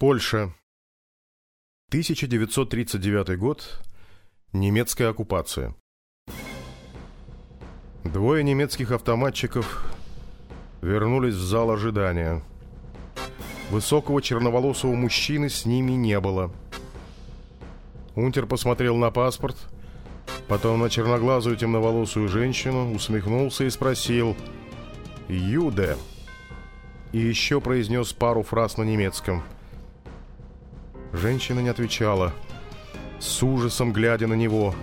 Польша. 1939 год. Немецкая оккупация. Двое немецких автоматчиков вернулись в зал ожидания. Высокого черноволосого мужчины с ними не было. Унтер посмотрел на паспорт, потом на черноглазую темноволосую женщину, усмехнулся и спросил «Юде?» и еще произнес пару фраз на немецком – Женщина не отвечала, с ужасом глядя на него.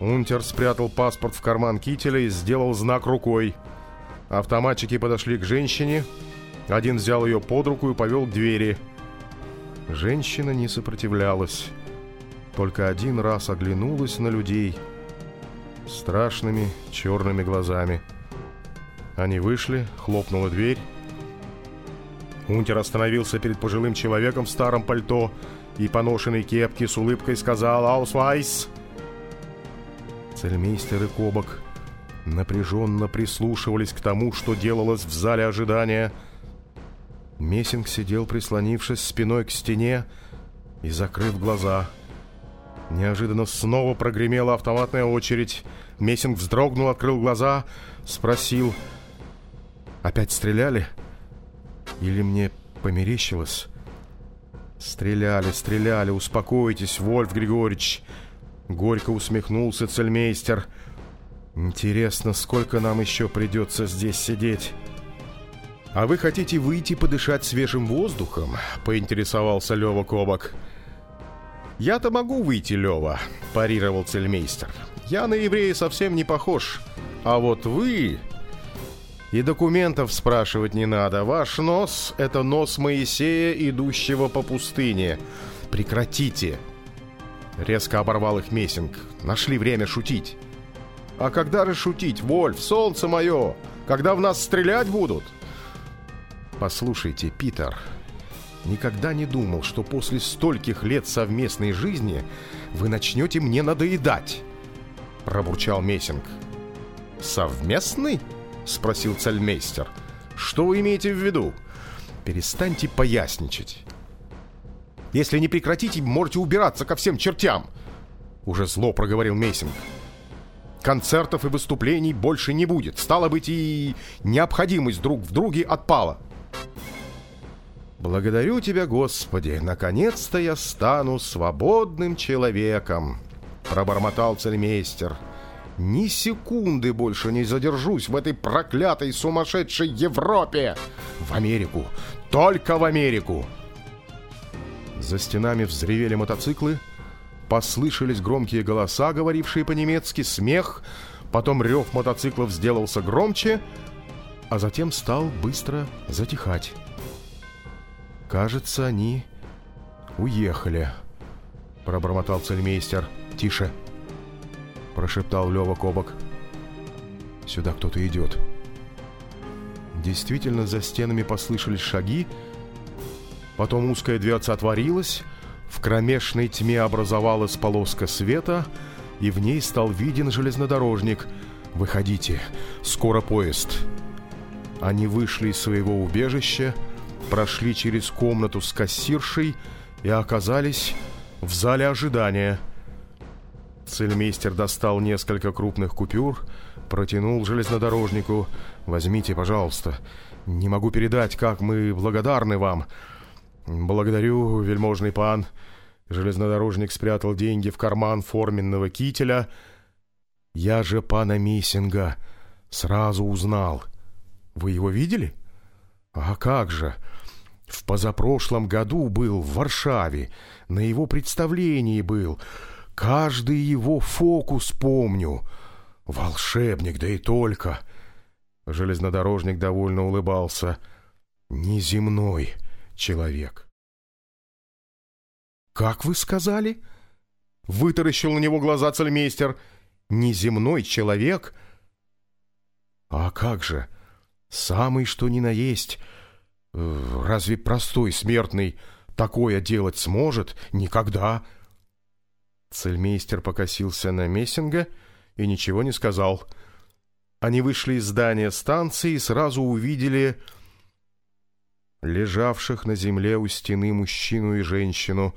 Унтер спрятал паспорт в карман кителя и сделал знак рукой. Автоматчики подошли к женщине. Один взял ее под руку и повел к двери. Женщина не сопротивлялась. Только один раз оглянулась на людей страшными черными глазами. Они вышли, хлопнула дверь. Унтер остановился перед пожилым человеком в старом пальто и поношенной кепке с улыбкой сказал «Аусвайс!». Цельмейстер и Кобок напряженно прислушивались к тому, что делалось в зале ожидания. Мессинг сидел, прислонившись спиной к стене и закрыв глаза. Неожиданно снова прогремела автоматная очередь. Мессинг вздрогнул, открыл глаза, спросил «Опять стреляли?» Или мне померещилось? Стреляли, стреляли, успокойтесь, Вольф Григорьевич. Горько усмехнулся цельмейстер. Интересно, сколько нам еще придется здесь сидеть? «А вы хотите выйти подышать свежим воздухом?» — поинтересовался Лева Кобок. «Я-то могу выйти, Лева», — парировал цельмейстер. «Я на еврея совсем не похож. А вот вы...» И документов спрашивать не надо. Ваш нос — это нос Моисея, идущего по пустыне. Прекратите!» Резко оборвал их Мессинг. Нашли время шутить. «А когда же шутить, Вольф, солнце мое? Когда в нас стрелять будут?» «Послушайте, Питер, никогда не думал, что после стольких лет совместной жизни вы начнете мне надоедать!» Пробурчал Мессинг. «Совместной?» — спросил Цельмейстер. «Что вы имеете в виду? Перестаньте поясничать. Если не прекратите, можете убираться ко всем чертям!» Уже зло проговорил Мессинг. «Концертов и выступлений больше не будет. Стало быть, и необходимость друг в друге отпала». «Благодарю тебя, Господи! Наконец-то я стану свободным человеком!» Пробормотал цельмейстер. Ни секунды больше не задержусь в этой проклятой сумасшедшей Европе! В Америку! Только в Америку!» За стенами взревели мотоциклы, послышались громкие голоса, говорившие по-немецки, смех, потом рев мотоциклов сделался громче, а затем стал быстро затихать. «Кажется, они уехали», — пробормотал цельмейстер. «Тише!» — прошептал Лёва Кобок. «Сюда кто-то идет». Действительно, за стенами послышались шаги, потом узкая дверца отворилась, в кромешной тьме образовалась полоска света, и в ней стал виден железнодорожник. «Выходите, скоро поезд». Они вышли из своего убежища, прошли через комнату с кассиршей и оказались в зале ожидания – Цельмейстер достал несколько крупных купюр, протянул железнодорожнику. «Возьмите, пожалуйста. Не могу передать, как мы благодарны вам». «Благодарю, вельможный пан». Железнодорожник спрятал деньги в карман форменного кителя. «Я же пана Миссинга сразу узнал. Вы его видели?» «А как же!» В позапрошлом году был в Варшаве, на его представлении был. Каждый его фокус помню. Волшебник, да и только. Железнодорожник довольно улыбался. Неземной человек. «Как вы сказали?» Вытаращил на него глаза цельмейстер. «Неземной человек?» «А как же? Самый что ни на есть. Э, разве простой смертный такое делать сможет? Никогда!» Цельмейстер покосился на Мессинга и ничего не сказал. Они вышли из здания станции и сразу увидели лежавших на земле у стены мужчину и женщину.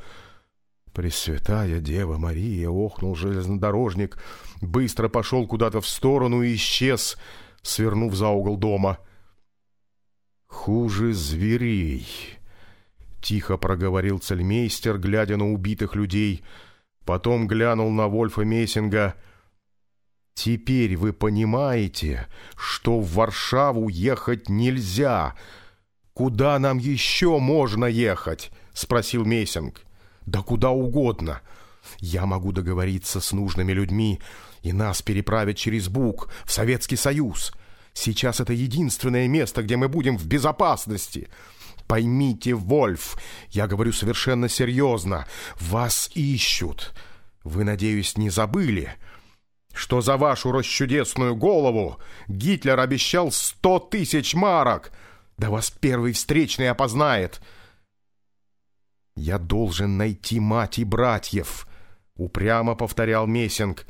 «Пресвятая Дева Мария!» — охнул железнодорожник, быстро пошел куда-то в сторону и исчез, свернув за угол дома. «Хуже зверей!» — тихо проговорил цельмейстер, глядя на убитых людей. Потом глянул на Вольфа Мессинга. «Теперь вы понимаете, что в Варшаву ехать нельзя!» «Куда нам еще можно ехать?» — спросил Мессинг. «Да куда угодно. Я могу договориться с нужными людьми, и нас переправят через Буг в Советский Союз. Сейчас это единственное место, где мы будем в безопасности. Поймите, Вольф, я говорю совершенно серьезно, вас ищут. Вы, надеюсь, не забыли?» что за вашу расчудесную голову Гитлер обещал сто тысяч марок — да вас первый встречный опознает. Я должен найти мать и братьев, упрямо повторял Мессинг.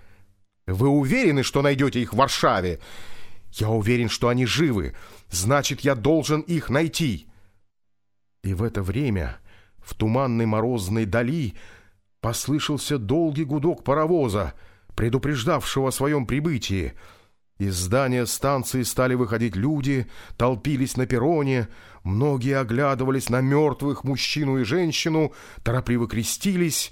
Вы уверены, что найдете их в Варшаве? Я уверен, что они живы. Значит, я должен их найти. И в это время в туманной морозной дали послышался долгий гудок паровоза, предупреждавшего о своем прибытии — из здания станции стали выходить люди, толпились на перроне, многие оглядывались на мертвых мужчину и женщину, торопливо крестились.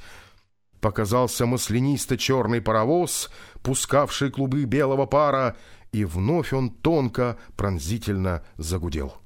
Показался маслянисто-черный паровоз, пускавший клубы белого пара, и вновь он тонко, пронзительно загудел.